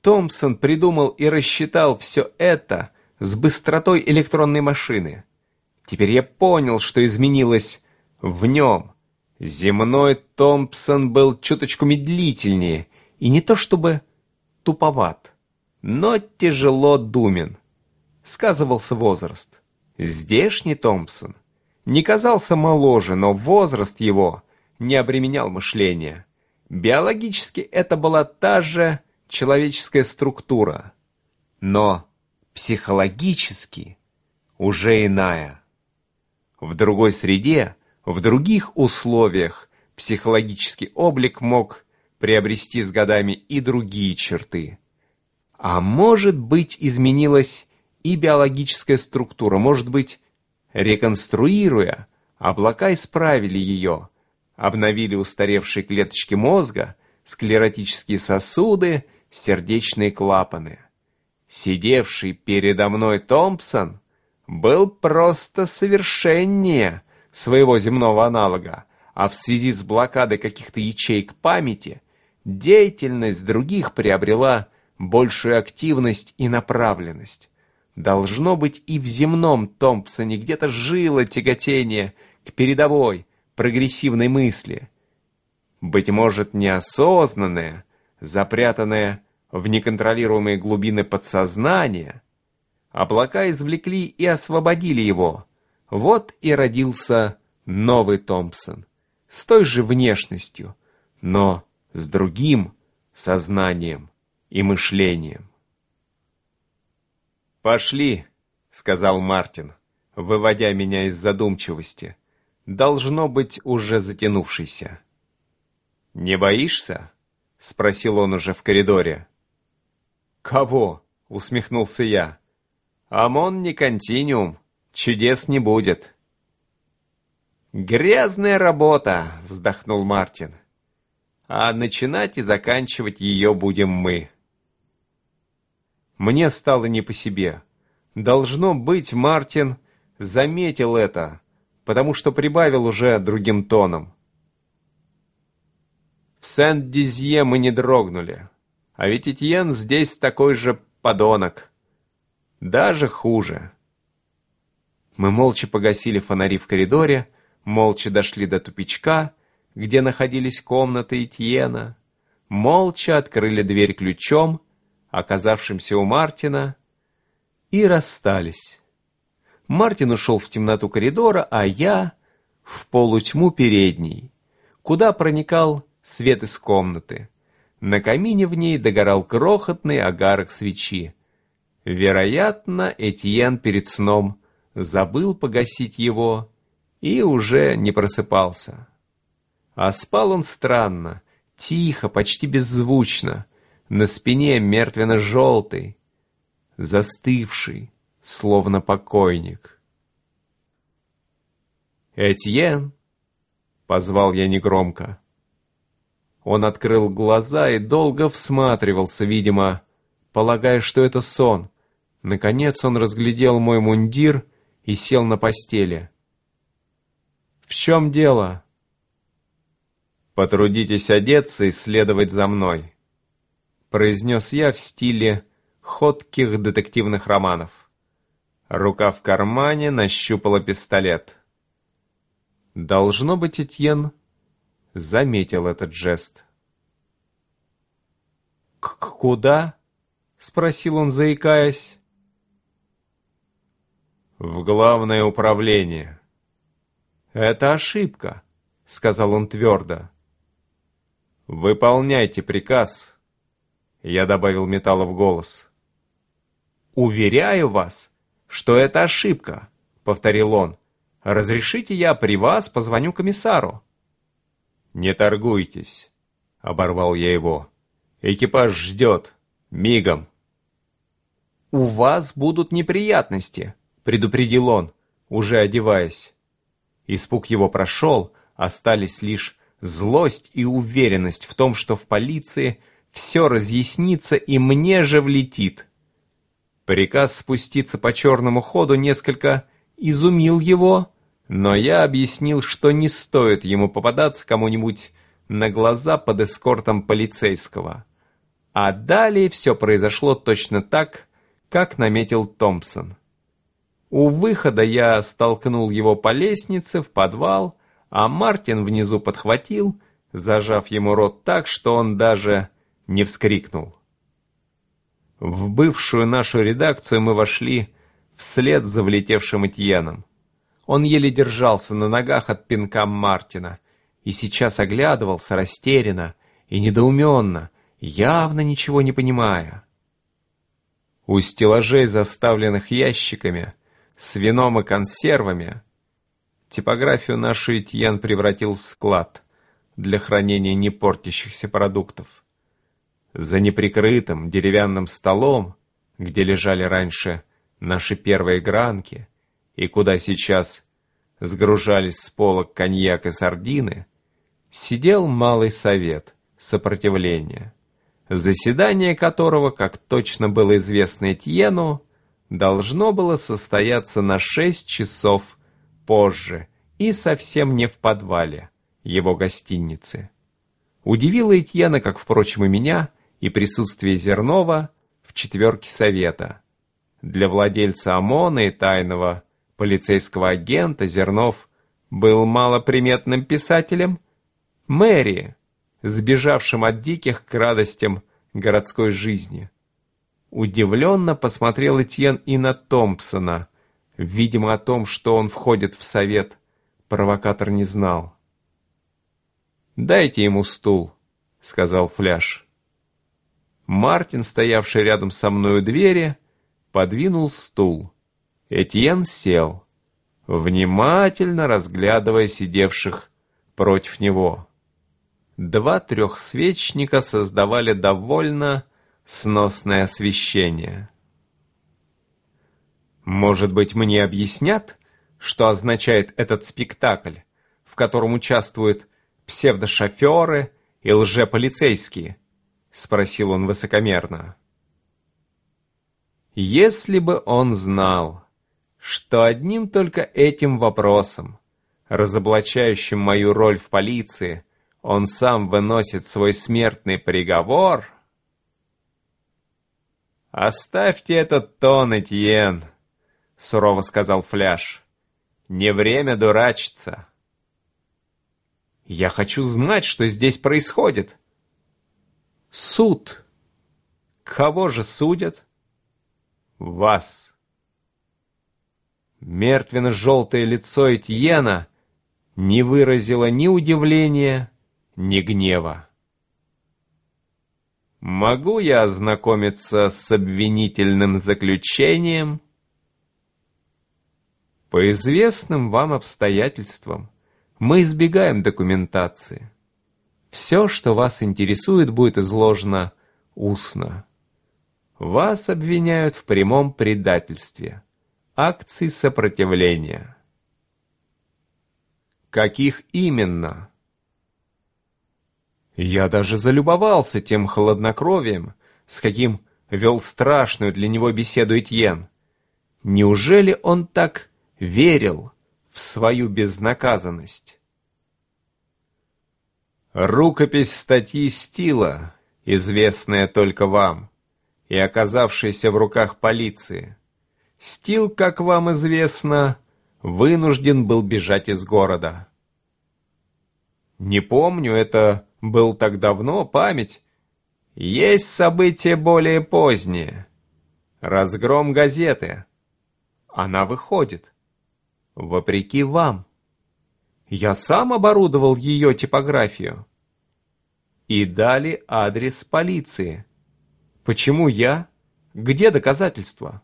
Томпсон придумал и рассчитал все это с быстротой электронной машины. Теперь я понял, что изменилось в нем. Земной Томпсон был чуточку медлительнее, и не то чтобы туповат, но тяжело думен. Сказывался возраст. Здешний Томпсон не казался моложе, но возраст его не обременял мышление. Биологически это была та же человеческая структура, но психологически уже иная. В другой среде, в других условиях психологический облик мог приобрести с годами и другие черты. А может быть, изменилась и биологическая структура, может быть, реконструируя, облака исправили ее, обновили устаревшие клеточки мозга, склеротические сосуды, сердечные клапаны. Сидевший передо мной Томпсон был просто совершеннее своего земного аналога, а в связи с блокадой каких-то ячеек памяти деятельность других приобрела большую активность и направленность. Должно быть, и в земном Томпсоне где-то жило тяготение к передовой, прогрессивной мысли. Быть может, неосознанное, запрятанное в неконтролируемые глубины подсознания, облака извлекли и освободили его. Вот и родился новый Томпсон, с той же внешностью, но с другим сознанием и мышлением. «Пошли», — сказал Мартин, выводя меня из задумчивости, должно быть уже затянувшийся. «Не боишься?» — спросил он уже в коридоре. «Кого?» — усмехнулся я. «Амон не континуум, чудес не будет». «Грязная работа!» — вздохнул Мартин. «А начинать и заканчивать ее будем мы». Мне стало не по себе. Должно быть, Мартин заметил это, потому что прибавил уже другим тоном. В Сент-Дизье мы не дрогнули. А ведь Этьен здесь такой же подонок. Даже хуже. Мы молча погасили фонари в коридоре, молча дошли до тупичка, где находились комнаты Этьена, молча открыли дверь ключом, оказавшимся у Мартина, и расстались. Мартин ушел в темноту коридора, а я в полутьму передней, куда проникал свет из комнаты. На камине в ней догорал крохотный огарок свечи. Вероятно, Этьен перед сном забыл погасить его и уже не просыпался. А спал он странно, тихо, почти беззвучно, на спине мертвенно-желтый, застывший, словно покойник. «Этьен!» — позвал я негромко. Он открыл глаза и долго всматривался, видимо, полагая, что это сон. Наконец он разглядел мой мундир и сел на постели. «В чем дело?» «Потрудитесь одеться и следовать за мной», — произнес я в стиле ходких детективных романов. Рука в кармане нащупала пистолет. Должно быть, Этьен заметил этот жест. «К «Куда?» — спросил он, заикаясь. «В главное управление». «Это ошибка», — сказал он твердо. «Выполняйте приказ», — я добавил металла в голос. «Уверяю вас, что это ошибка», — повторил он. «Разрешите я при вас позвоню комиссару?» «Не торгуйтесь», — оборвал я его. «Экипаж ждет. Мигом». «У вас будут неприятности», — предупредил он, уже одеваясь. Испуг его прошел, остались лишь злость и уверенность в том, что в полиции все разъяснится и мне же влетит. Приказ спуститься по черному ходу несколько изумил его, но я объяснил, что не стоит ему попадаться кому-нибудь на глаза под эскортом полицейского. А далее все произошло точно так, как наметил Томпсон. У выхода я столкнул его по лестнице в подвал, а Мартин внизу подхватил, зажав ему рот так, что он даже не вскрикнул. В бывшую нашу редакцию мы вошли вслед за влетевшим Этьеном. Он еле держался на ногах от пинка Мартина и сейчас оглядывался растерянно и недоуменно, явно ничего не понимая. У стеллажей, заставленных ящиками, с вином и консервами, типографию нашу Этьен превратил в склад для хранения не портящихся продуктов. За неприкрытым деревянным столом, где лежали раньше наши первые гранки, и куда сейчас сгружались с полок коньяк и сардины, сидел малый совет сопротивления, заседание которого, как точно было известно Этьену, должно было состояться на шесть часов позже и совсем не в подвале его гостиницы. Удивило Этьена, как, впрочем, и меня, и присутствие Зернова в четверке совета. Для владельца ОМОНа и тайного полицейского агента Зернов был малоприметным писателем Мэри, сбежавшим от диких к радостям городской жизни. Удивленно посмотрел Этьен и на Томпсона. Видимо, о том, что он входит в совет, провокатор не знал. «Дайте ему стул», — сказал Фляж. Мартин, стоявший рядом со мной у двери, подвинул стул. Этьен сел, внимательно разглядывая сидевших против него. Два трехсвечника создавали довольно сносное освещение. Может быть, мне объяснят, что означает этот спектакль, в котором участвуют псевдошоферы и лжеполицейские? Спросил он высокомерно. Если бы он знал, что одним только этим вопросом, разоблачающим мою роль в полиции, он сам выносит свой смертный приговор... «Оставьте этот тон, Этьен», — сурово сказал Фляж. «Не время дурачиться». «Я хочу знать, что здесь происходит». «Суд». «Кого же судят?» «Вас». Мертвенно-желтое лицо Этьена не выразило ни удивления, ни гнева. «Могу я ознакомиться с обвинительным заключением?» «По известным вам обстоятельствам мы избегаем документации. Все, что вас интересует, будет изложено устно. Вас обвиняют в прямом предательстве» акций сопротивления. Каких именно? Я даже залюбовался тем холоднокровием, с каким вел страшную для него беседу Этьен. Неужели он так верил в свою безнаказанность? Рукопись статьи Стила, известная только вам, и оказавшаяся в руках полиции, Стил, как вам известно, вынужден был бежать из города. Не помню, это был так давно, память. Есть события более поздние. Разгром газеты. Она выходит. Вопреки вам. Я сам оборудовал ее типографию. И дали адрес полиции. Почему я? Где доказательства?